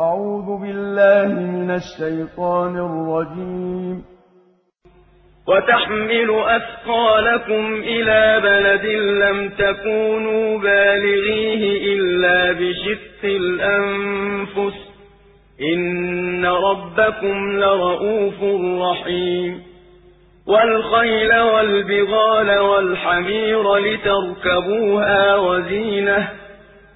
أعوذ بالله من الشيطان الرجيم. وتحمل أثقالكم إلى بلد لم تكونوا بالغيه إلا بشق الأنفس. إن ربكم لرؤوف رحيم. والخيل والبغال والحمير لتركبوها وزينة.